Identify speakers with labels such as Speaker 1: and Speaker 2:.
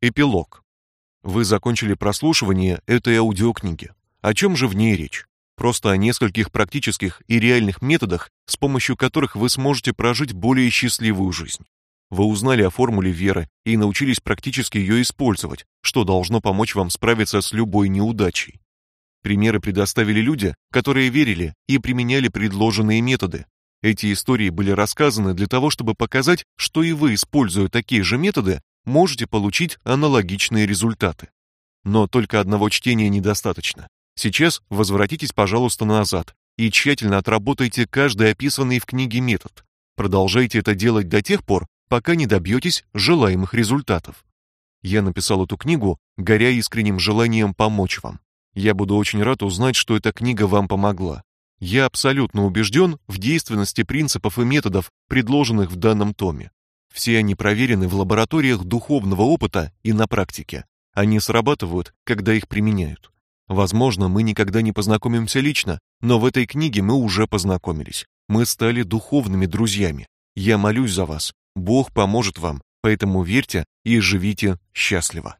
Speaker 1: Эпилог. Вы закончили прослушивание этой аудиокниги. О чем же в ней речь? Просто о нескольких практических и реальных методах, с помощью которых вы сможете прожить более счастливую жизнь. Вы узнали о формуле веры и научились практически ее использовать, что должно помочь вам справиться с любой неудачей. Примеры предоставили люди, которые верили и применяли предложенные методы. Эти истории были рассказаны для того, чтобы показать, что и вы, используя такие же методы, можете получить аналогичные результаты. Но только одного чтения недостаточно. Сейчас возвратитесь, пожалуйста, назад и тщательно отработайте каждый описанный в книге метод. Продолжайте это делать до тех пор, пока не добьетесь желаемых результатов. Я написал эту книгу, горя искренним желанием помочь вам. Я буду очень рад узнать, что эта книга вам помогла. Я абсолютно убежден в действенности принципов и методов, предложенных в данном томе. Все они проверены в лабораториях духовного опыта и на практике. Они срабатывают, когда их применяют. Возможно, мы никогда не познакомимся лично, но в этой книге мы уже познакомились. Мы стали духовными друзьями. Я молюсь за вас. Бог поможет вам, поэтому верьте и живите счастливо.